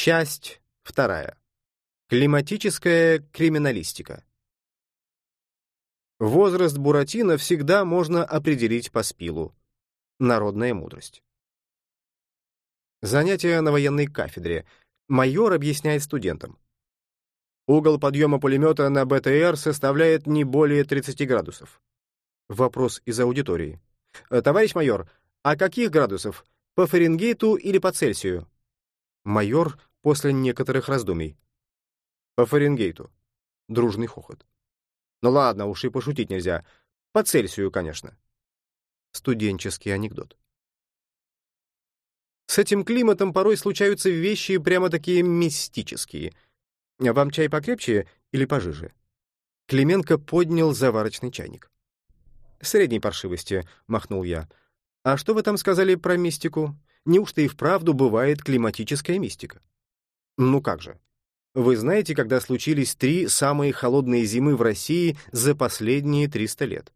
Часть вторая. Климатическая криминалистика. Возраст Буратино всегда можно определить по спилу. Народная мудрость. Занятие на военной кафедре. Майор объясняет студентам. Угол подъема пулемета на БТР составляет не более 30 градусов. Вопрос из аудитории. «Э, «Товарищ майор, а каких градусов? По Фаренгейту или по Цельсию?» Майор после некоторых раздумий. «По Фаренгейту». Дружный хохот. «Ну ладно, уж и пошутить нельзя. По Цельсию, конечно». Студенческий анекдот. С этим климатом порой случаются вещи прямо такие мистические. Вам чай покрепче или пожиже? Клименко поднял заварочный чайник. «Средней паршивости», — махнул я. «А что вы там сказали про мистику? Неужто и вправду бывает климатическая мистика?» «Ну как же. Вы знаете, когда случились три самые холодные зимы в России за последние 300 лет?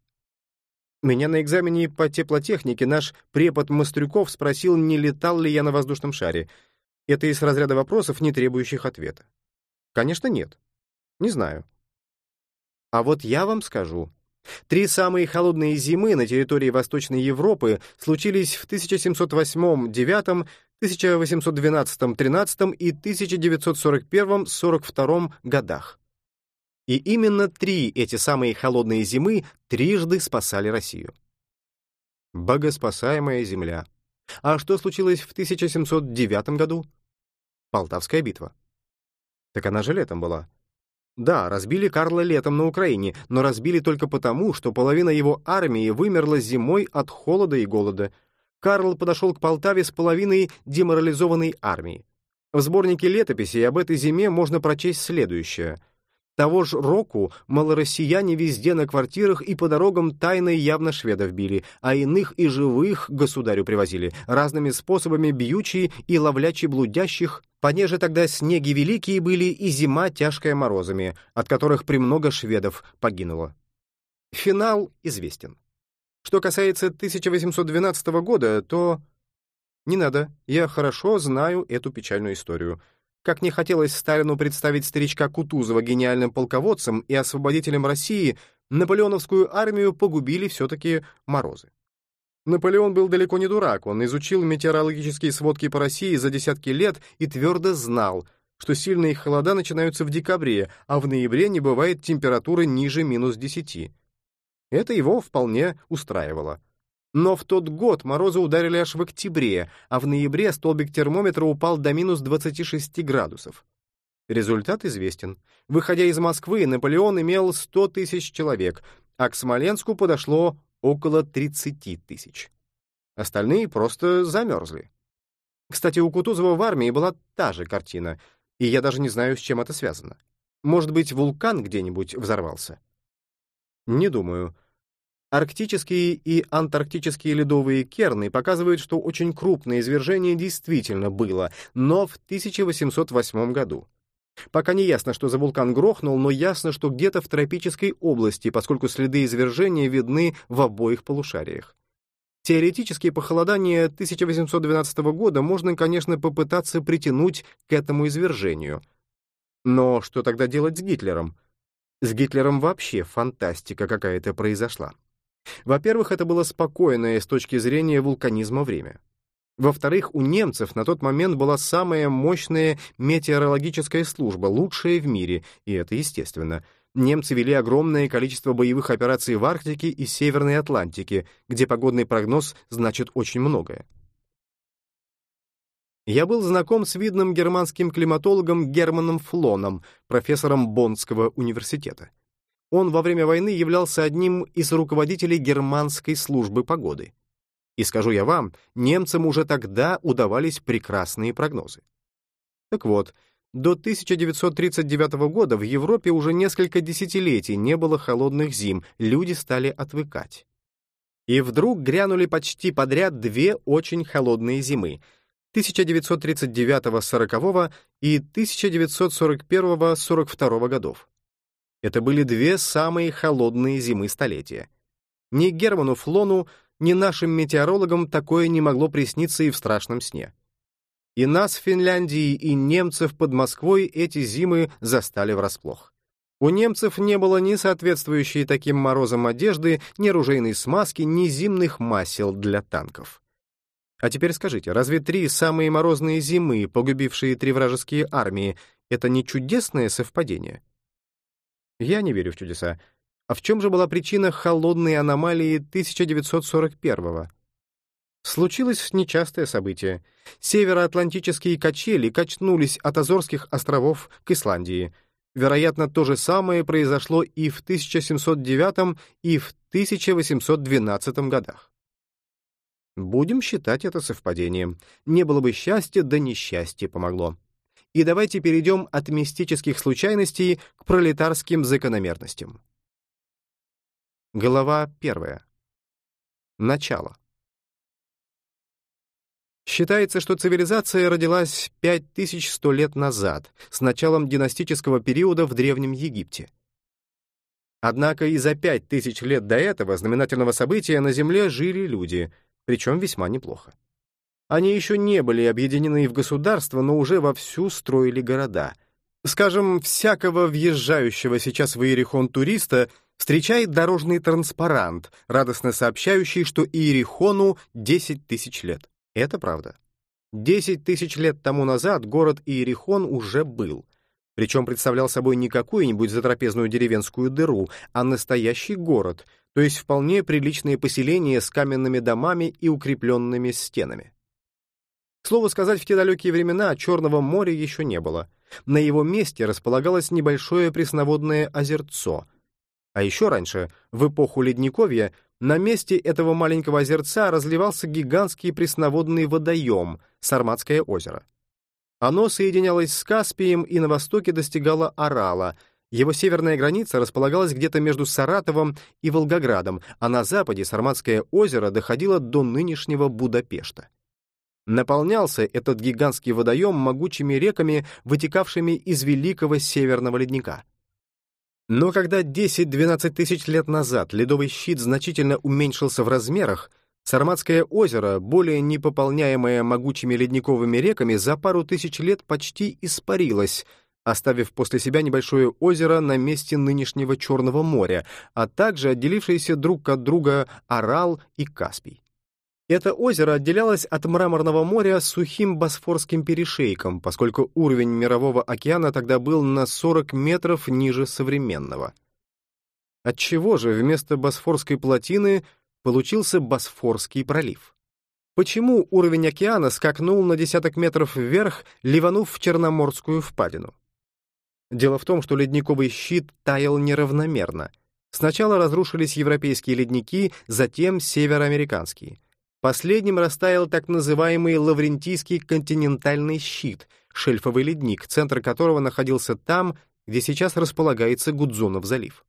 Меня на экзамене по теплотехнике наш препод Мастрюков спросил, не летал ли я на воздушном шаре. Это из разряда вопросов, не требующих ответа. Конечно, нет. Не знаю. А вот я вам скажу. Три самые холодные зимы на территории Восточной Европы случились в 1708-9, 1812-13 и 1941-42 годах. И именно три эти самые холодные зимы трижды спасали Россию. Богоспасаемая земля. А что случилось в 1709 году? Полтавская битва. Так она же летом была. Да, разбили Карла летом на Украине, но разбили только потому, что половина его армии вымерла зимой от холода и голода. Карл подошел к Полтаве с половиной деморализованной армии. В сборнике летописей об этой зиме можно прочесть следующее — того ж року малороссияне везде на квартирах и по дорогам тайно и явно шведов били, а иных и живых государю привозили, разными способами бьючи и ловлячи блудящих, понеже тогда снеги великие были и зима тяжкая морозами, от которых премного шведов погинуло. Финал известен. Что касается 1812 года, то... Не надо, я хорошо знаю эту печальную историю. Как не хотелось Сталину представить старичка Кутузова гениальным полководцем и освободителем России, наполеоновскую армию погубили все-таки морозы. Наполеон был далеко не дурак, он изучил метеорологические сводки по России за десятки лет и твердо знал, что сильные холода начинаются в декабре, а в ноябре не бывает температуры ниже минус 10. Это его вполне устраивало. Но в тот год морозы ударили аж в октябре, а в ноябре столбик термометра упал до минус 26 градусов. Результат известен. Выходя из Москвы, Наполеон имел 100 тысяч человек, а к Смоленску подошло около 30 тысяч. Остальные просто замерзли. Кстати, у Кутузова в армии была та же картина, и я даже не знаю, с чем это связано. Может быть, вулкан где-нибудь взорвался? Не думаю. Арктические и антарктические ледовые керны показывают, что очень крупное извержение действительно было, но в 1808 году. Пока не ясно, что за вулкан грохнул, но ясно, что где-то в тропической области, поскольку следы извержения видны в обоих полушариях. Теоретические похолодания 1812 года можно, конечно, попытаться притянуть к этому извержению. Но что тогда делать с Гитлером? С Гитлером вообще фантастика какая-то произошла. Во-первых, это было спокойное с точки зрения вулканизма время. Во-вторых, у немцев на тот момент была самая мощная метеорологическая служба, лучшая в мире, и это естественно. Немцы вели огромное количество боевых операций в Арктике и Северной Атлантике, где погодный прогноз значит очень многое. Я был знаком с видным германским климатологом Германом Флоном, профессором Боннского университета. Он во время войны являлся одним из руководителей германской службы погоды. И скажу я вам, немцам уже тогда удавались прекрасные прогнозы. Так вот, до 1939 года в Европе уже несколько десятилетий не было холодных зим, люди стали отвыкать. И вдруг грянули почти подряд две очень холодные зимы — 1939-40 и 1941-42 годов. Это были две самые холодные зимы столетия. Ни Герману Флону, ни нашим метеорологам такое не могло присниться и в страшном сне. И нас в Финляндии, и немцев под Москвой эти зимы застали врасплох. У немцев не было ни соответствующей таким морозам одежды, ни оружейной смазки, ни зимных масел для танков. А теперь скажите, разве три самые морозные зимы, погубившие три вражеские армии, это не чудесное совпадение? Я не верю в чудеса. А в чем же была причина холодной аномалии 1941-го? Случилось нечастое событие. Североатлантические качели качнулись от Азорских островов к Исландии. Вероятно, то же самое произошло и в 1709 и в 1812 годах. Будем считать это совпадением. Не было бы счастья, да несчастье помогло. И давайте перейдем от мистических случайностей к пролетарским закономерностям. Глава первая. Начало. Считается, что цивилизация родилась 5100 лет назад, с началом династического периода в Древнем Египте. Однако и за 5000 лет до этого знаменательного события на Земле жили люди, причем весьма неплохо. Они еще не были объединены в государство, но уже вовсю строили города. Скажем, всякого въезжающего сейчас в Иерихон туриста встречает дорожный транспарант, радостно сообщающий, что Иерихону 10 тысяч лет. Это правда. Десять тысяч лет тому назад город Иерихон уже был. Причем представлял собой не какую-нибудь затрапезную деревенскую дыру, а настоящий город, то есть вполне приличное поселение с каменными домами и укрепленными стенами. Слово сказать, в те далекие времена Черного моря еще не было. На его месте располагалось небольшое пресноводное озерцо. А еще раньше, в эпоху Ледниковья, на месте этого маленького озерца разливался гигантский пресноводный водоем — Сарматское озеро. Оно соединялось с Каспием и на востоке достигало Орала. Его северная граница располагалась где-то между Саратовом и Волгоградом, а на западе Сарматское озеро доходило до нынешнего Будапешта. Наполнялся этот гигантский водоем могучими реками, вытекавшими из Великого Северного Ледника. Но когда 10-12 тысяч лет назад ледовый щит значительно уменьшился в размерах, Сарматское озеро, более не пополняемое могучими ледниковыми реками, за пару тысяч лет почти испарилось, оставив после себя небольшое озеро на месте нынешнего Черного моря, а также отделившиеся друг от друга Арал и Каспий. Это озеро отделялось от Мраморного моря сухим Босфорским перешейком, поскольку уровень Мирового океана тогда был на 40 метров ниже современного. Отчего же вместо Босфорской плотины получился Босфорский пролив? Почему уровень океана скакнул на десяток метров вверх, ливанув в Черноморскую впадину? Дело в том, что ледниковый щит таял неравномерно. Сначала разрушились европейские ледники, затем североамериканские — Последним растаял так называемый Лаврентийский континентальный щит, шельфовый ледник, центр которого находился там, где сейчас располагается Гудзонов залив.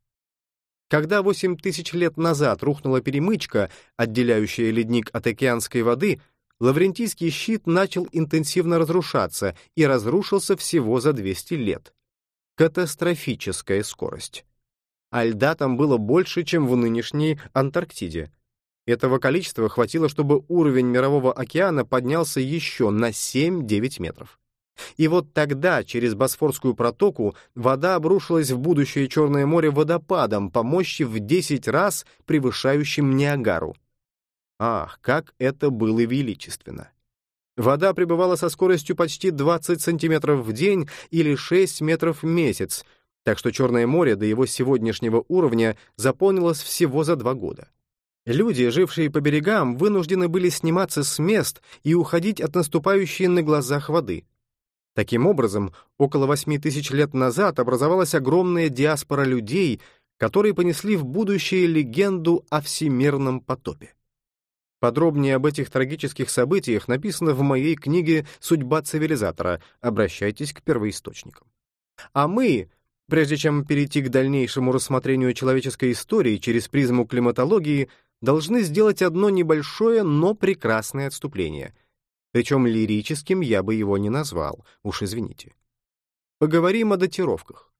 Когда 8 тысяч лет назад рухнула перемычка, отделяющая ледник от океанской воды, Лаврентийский щит начал интенсивно разрушаться и разрушился всего за 200 лет. Катастрофическая скорость. А льда там было больше, чем в нынешней Антарктиде. Этого количества хватило, чтобы уровень Мирового океана поднялся еще на 7-9 метров. И вот тогда через Босфорскую протоку вода обрушилась в будущее Черное море водопадом по мощи в 10 раз превышающим Ниагару. Ах, как это было величественно! Вода пребывала со скоростью почти 20 сантиметров в день или 6 метров в месяц, так что Черное море до его сегодняшнего уровня заполнилось всего за два года. Люди, жившие по берегам, вынуждены были сниматься с мест и уходить от наступающей на глазах воды. Таким образом, около восьми тысяч лет назад образовалась огромная диаспора людей, которые понесли в будущее легенду о всемирном потопе. Подробнее об этих трагических событиях написано в моей книге «Судьба цивилизатора». Обращайтесь к первоисточникам. А мы, прежде чем перейти к дальнейшему рассмотрению человеческой истории через призму климатологии, должны сделать одно небольшое, но прекрасное отступление. Причем лирическим я бы его не назвал, уж извините. Поговорим о датировках.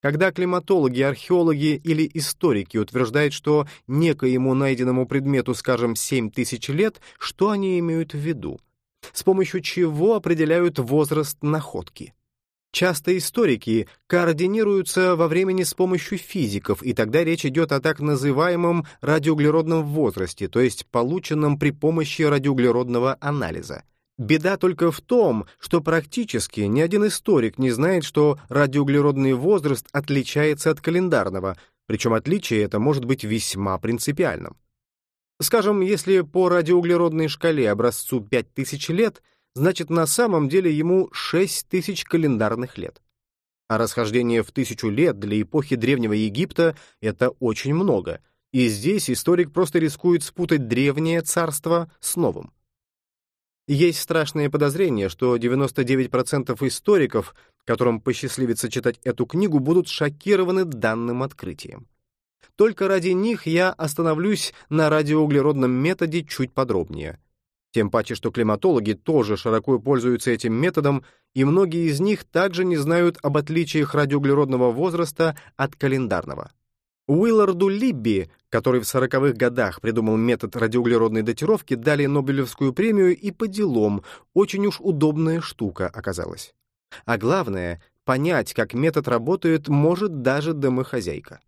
Когда климатологи, археологи или историки утверждают, что некоему найденному предмету, скажем, 7 тысяч лет, что они имеют в виду? с помощью чего определяют возраст находки. Часто историки координируются во времени с помощью физиков, и тогда речь идет о так называемом радиоуглеродном возрасте, то есть полученном при помощи радиоуглеродного анализа. Беда только в том, что практически ни один историк не знает, что радиоуглеродный возраст отличается от календарного, причем отличие это может быть весьма принципиальным. Скажем, если по радиоуглеродной шкале образцу 5000 лет, значит на самом деле ему 6000 календарных лет. А расхождение в тысячу лет для эпохи Древнего Египта — это очень много, и здесь историк просто рискует спутать древнее царство с новым. Есть страшное подозрение, что 99% историков, которым посчастливится читать эту книгу, будут шокированы данным открытием. Только ради них я остановлюсь на радиоуглеродном методе чуть подробнее — тем паче, что климатологи тоже широко пользуются этим методом, и многие из них также не знают об отличиях радиоуглеродного возраста от календарного. Уилларду Либби, который в 40-х годах придумал метод радиоуглеродной датировки, дали Нобелевскую премию и по делам, очень уж удобная штука оказалась. А главное, понять, как метод работает, может даже домохозяйка.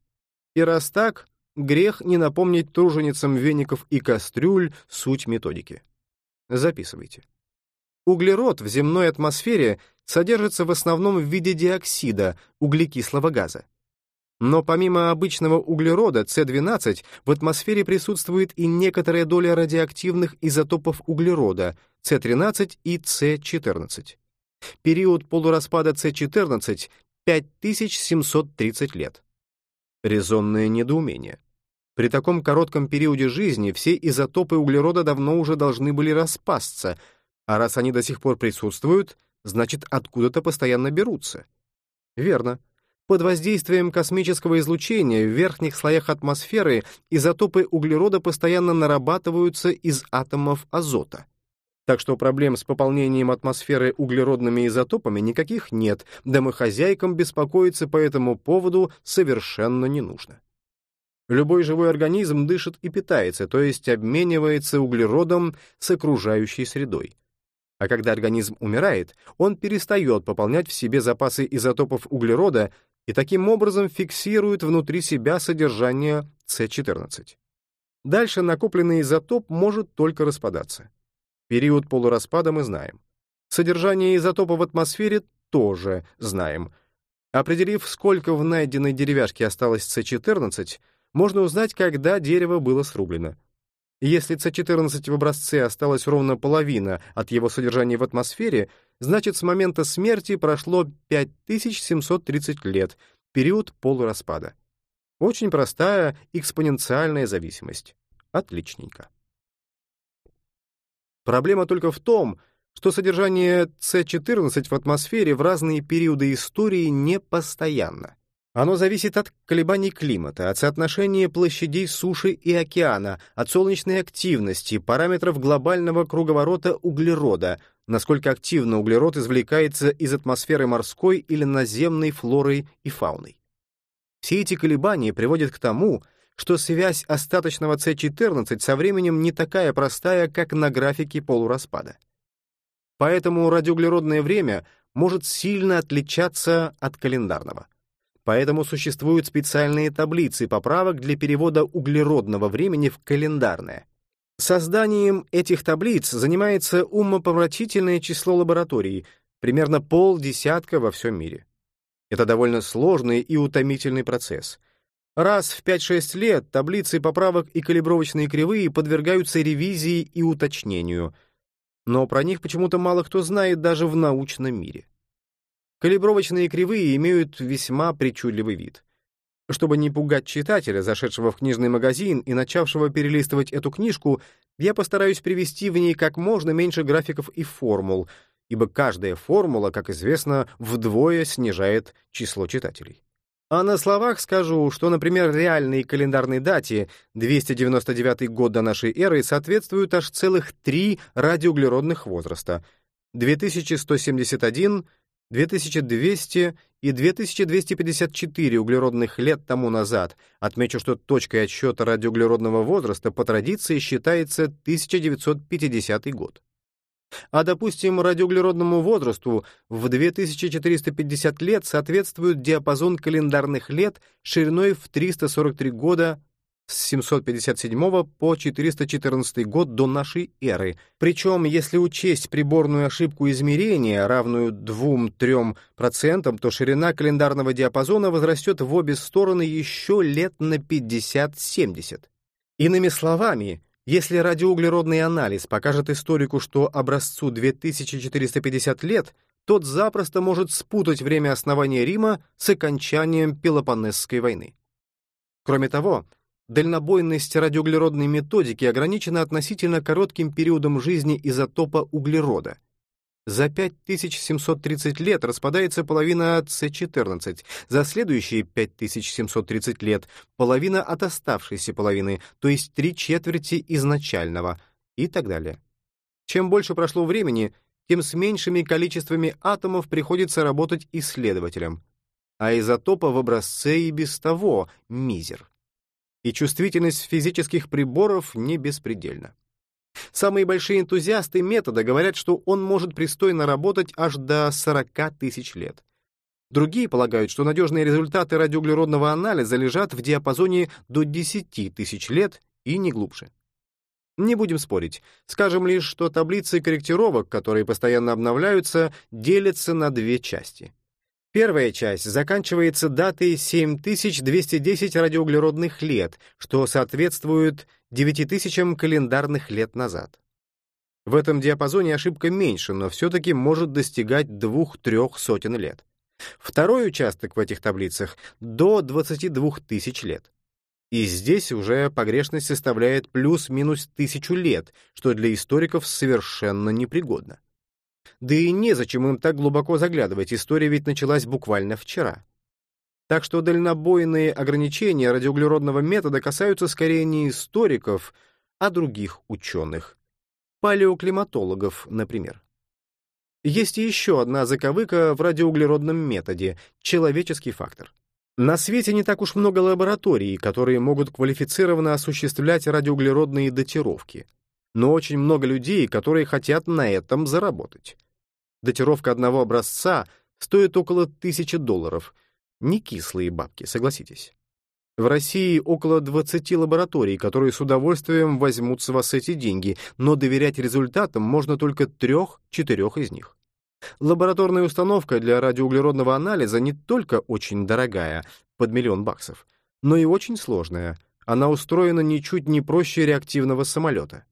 И раз так, грех не напомнить труженицам веников и кастрюль суть методики. Записывайте. Углерод в земной атмосфере содержится в основном в виде диоксида, углекислого газа. Но помимо обычного углерода С12 в атмосфере присутствует и некоторая доля радиоактивных изотопов углерода С13 и С14. Период полураспада С14 — 5730 лет. Резонное недоумение. При таком коротком периоде жизни все изотопы углерода давно уже должны были распасться, а раз они до сих пор присутствуют, значит, откуда-то постоянно берутся. Верно. Под воздействием космического излучения в верхних слоях атмосферы изотопы углерода постоянно нарабатываются из атомов азота. Так что проблем с пополнением атмосферы углеродными изотопами никаких нет, домохозяйкам беспокоиться по этому поводу совершенно не нужно. Любой живой организм дышит и питается, то есть обменивается углеродом с окружающей средой. А когда организм умирает, он перестает пополнять в себе запасы изотопов углерода и таким образом фиксирует внутри себя содержание С14. Дальше накопленный изотоп может только распадаться. Период полураспада мы знаем. Содержание изотопа в атмосфере тоже знаем. Определив, сколько в найденной деревяшке осталось С14, можно узнать, когда дерево было срублено. Если С14 в образце осталась ровно половина от его содержания в атмосфере, значит, с момента смерти прошло 5730 лет, период полураспада. Очень простая экспоненциальная зависимость. Отличненько. Проблема только в том, что содержание С14 в атмосфере в разные периоды истории не постоянно. Оно зависит от колебаний климата, от соотношения площадей суши и океана, от солнечной активности, параметров глобального круговорота углерода, насколько активно углерод извлекается из атмосферы морской или наземной флорой и фауной. Все эти колебания приводят к тому, что связь остаточного С14 со временем не такая простая, как на графике полураспада. Поэтому радиоуглеродное время может сильно отличаться от календарного. Поэтому существуют специальные таблицы поправок для перевода углеродного времени в календарное. Созданием этих таблиц занимается умопомрачительное число лабораторий, примерно полдесятка во всем мире. Это довольно сложный и утомительный процесс. Раз в 5-6 лет таблицы поправок и калибровочные кривые подвергаются ревизии и уточнению, но про них почему-то мало кто знает даже в научном мире. Калибровочные кривые имеют весьма причудливый вид. Чтобы не пугать читателя, зашедшего в книжный магазин и начавшего перелистывать эту книжку, я постараюсь привести в ней как можно меньше графиков и формул, ибо каждая формула, как известно, вдвое снижает число читателей. А на словах скажу, что, например, реальной календарной дате 299 год до нашей эры соответствуют аж целых три радиоуглеродных возраста — 2171, 2200 и 2254 углеродных лет тому назад. Отмечу, что точкой отсчета радиоуглеродного возраста по традиции считается 1950 год. А, допустим, радиоуглеродному возрасту в 2450 лет соответствует диапазон календарных лет шириной в 343 года с 757 по 414 год до нашей эры. Причем, если учесть приборную ошибку измерения, равную 2-3%, то ширина календарного диапазона возрастет в обе стороны еще лет на 50-70. Иными словами, если радиоуглеродный анализ покажет историку, что образцу 2450 лет, тот запросто может спутать время основания Рима с окончанием Пелопоннесской войны. Кроме того, дальнобойность радиоуглеродной методики ограничена относительно коротким периодом жизни изотопа углерода. За 5730 лет распадается половина С14, за следующие 5730 лет — половина от оставшейся половины, то есть три четверти изначального, и так далее. Чем больше прошло времени, тем с меньшими количествами атомов приходится работать исследователям, а изотопа в образце и без того мизер. И чувствительность физических приборов не беспредельна. Самые большие энтузиасты метода говорят, что он может пристойно работать аж до 40 тысяч лет. Другие полагают, что надежные результаты радиоуглеродного анализа лежат в диапазоне до 10 тысяч лет и не глубже. Не будем спорить. Скажем лишь, что таблицы корректировок, которые постоянно обновляются, делятся на две части. Первая часть заканчивается датой 7210 радиоуглеродных лет, что соответствует 9000 календарных лет назад. В этом диапазоне ошибка меньше, но все-таки может достигать двух-трех сотен лет. Второй участок в этих таблицах — до 22 тысяч лет. И здесь уже погрешность составляет плюс-минус тысячу лет, что для историков совершенно непригодно. Да и незачем им так глубоко заглядывать, история ведь началась буквально вчера. Так что дальнобойные ограничения радиоуглеродного метода касаются скорее не историков, а других ученых. Палеоклиматологов, например. Есть еще одна заковыка в радиоуглеродном методе — человеческий фактор. На свете не так уж много лабораторий, которые могут квалифицированно осуществлять радиоуглеродные датировки. Но очень много людей, которые хотят на этом заработать. Датировка одного образца стоит около тысячи долларов. Не кислые бабки, согласитесь. В России около 20 лабораторий, которые с удовольствием возьмут с вас эти деньги, но доверять результатам можно только трех-четырех из них. Лабораторная установка для радиоуглеродного анализа не только очень дорогая, под миллион баксов, но и очень сложная. Она устроена ничуть не проще реактивного самолета.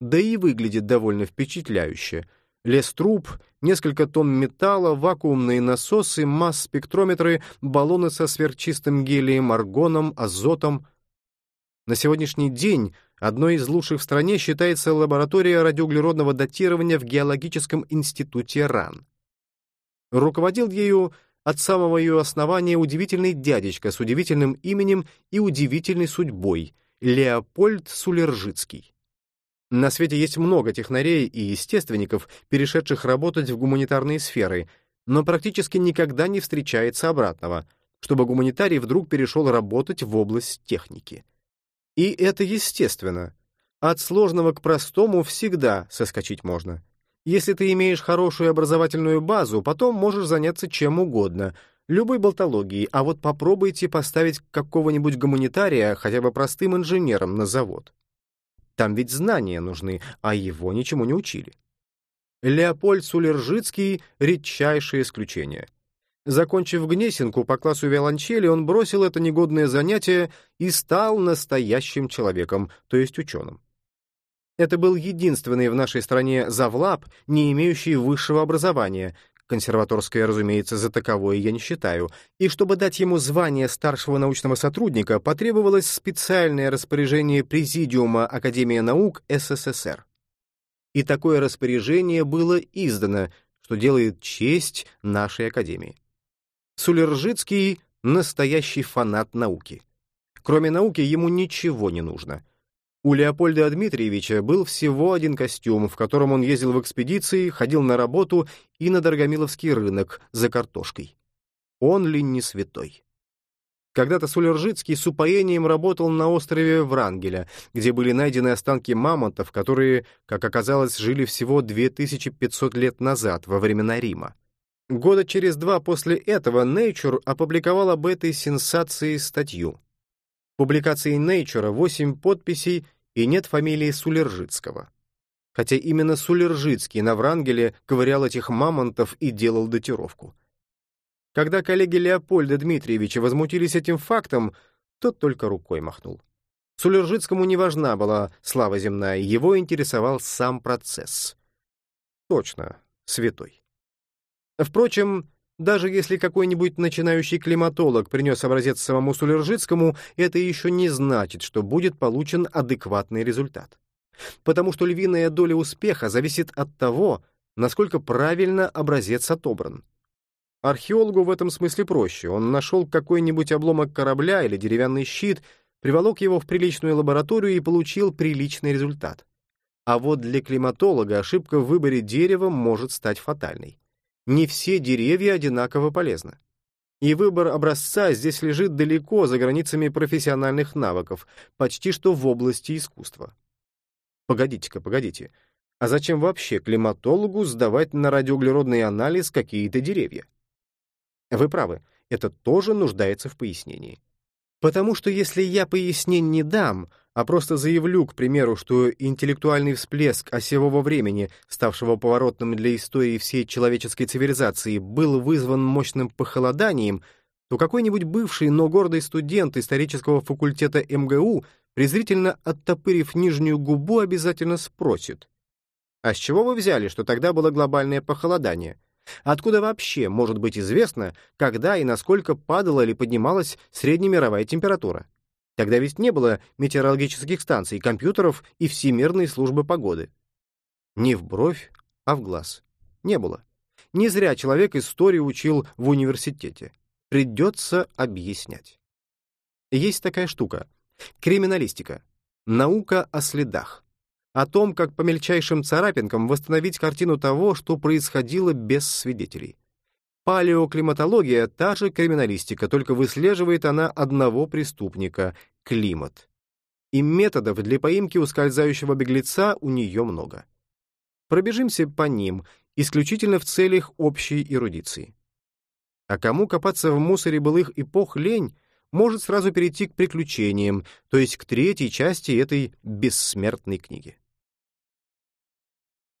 Да и выглядит довольно впечатляюще — лес труб, несколько тонн металла, вакуумные насосы, масс-спектрометры, баллоны со сверхчистым гелием, аргоном, азотом. На сегодняшний день одной из лучших в стране считается лаборатория радиоуглеродного датирования в Геологическом институте РАН. Руководил ею от самого ее основания удивительный дядечка с удивительным именем и удивительной судьбой — Леопольд Сулержицкий. На свете есть много технарей и естественников, перешедших работать в гуманитарные сферы, но практически никогда не встречается обратного, чтобы гуманитарий вдруг перешел работать в область техники. И это естественно. От сложного к простому всегда соскочить можно. Если ты имеешь хорошую образовательную базу, потом можешь заняться чем угодно, любой болтологией, а вот попробуйте поставить какого-нибудь гуманитария хотя бы простым инженером на завод. Там ведь знания нужны, а его ничему не учили. Леопольд Сулержицкий — редчайшее исключение. Закончив Гнесинку по классу виолончели, он бросил это негодное занятие и стал настоящим человеком, то есть ученым. Это был единственный в нашей стране завлаб, не имеющий высшего образования, консерваторское, разумеется, за таковое я не считаю, и чтобы дать ему звание старшего научного сотрудника, потребовалось специальное распоряжение Президиума Академии наук СССР. И такое распоряжение было издано, что делает честь нашей Академии. Сулержицкий — настоящий фанат науки. Кроме науки ему ничего не нужно — у Леопольда Дмитриевича был всего один костюм, в котором он ездил в экспедиции, ходил на работу и на Дорогомиловский рынок за картошкой. Он ли не святой? Когда-то Сулержицкий с упоением работал на острове Врангеля, где были найдены останки мамонтов, которые, как оказалось, жили всего 2500 лет назад, во времена Рима. Года через два после этого Nature опубликовал об этой сенсации статью. Публикации Nature 8 подписей и нет фамилии Сулержицкого. Хотя именно Сулержицкий на Врангеле ковырял этих мамонтов и делал датировку. Когда коллеги Леопольда Дмитриевича возмутились этим фактом, тот только рукой махнул. Сулержицкому не важна была слава земная, его интересовал сам процесс. Точно, святой. Впрочем, даже если какой-нибудь начинающий климатолог принес образец самому Сулержицкому, это еще не значит, что будет получен адекватный результат. Потому что львиная доля успеха зависит от того, насколько правильно образец отобран. Археологу в этом смысле проще. Он нашел какой-нибудь обломок корабля или деревянный щит, приволок его в приличную лабораторию и получил приличный результат. А вот для климатолога ошибка в выборе дерева может стать фатальной. Не все деревья одинаково полезны. И выбор образца здесь лежит далеко за границами профессиональных навыков, почти что в области искусства. Погодите-ка, погодите. А зачем вообще климатологу сдавать на радиоуглеродный анализ какие-то деревья? Вы правы, это тоже нуждается в пояснении. Потому что если я пояснений не дам, а просто заявлю, к примеру, что интеллектуальный всплеск осевого времени, ставшего поворотным для истории всей человеческой цивилизации, был вызван мощным похолоданием, то какой-нибудь бывший, но гордый студент исторического факультета МГУ, презрительно оттопырив нижнюю губу, обязательно спросит, «А с чего вы взяли, что тогда было глобальное похолодание?» Откуда вообще может быть известно, когда и насколько падала или поднималась среднемировая температура? Тогда ведь не было метеорологических станций, компьютеров и всемирной службы погоды. Не в бровь, а в глаз. Не было. Не зря человек историю учил в университете. Придется объяснять. Есть такая штука — криминалистика. Наука о следах о том, как по мельчайшим царапинкам восстановить картину того, что происходило без свидетелей. Палеоклиматология — та же криминалистика, только выслеживает она одного преступника — климат. И методов для поимки ускользающего беглеца у нее много. Пробежимся по ним, исключительно в целях общей эрудиции. А кому копаться в мусоре былых эпох лень, может сразу перейти к приключениям, то есть к третьей части этой бессмертной книги.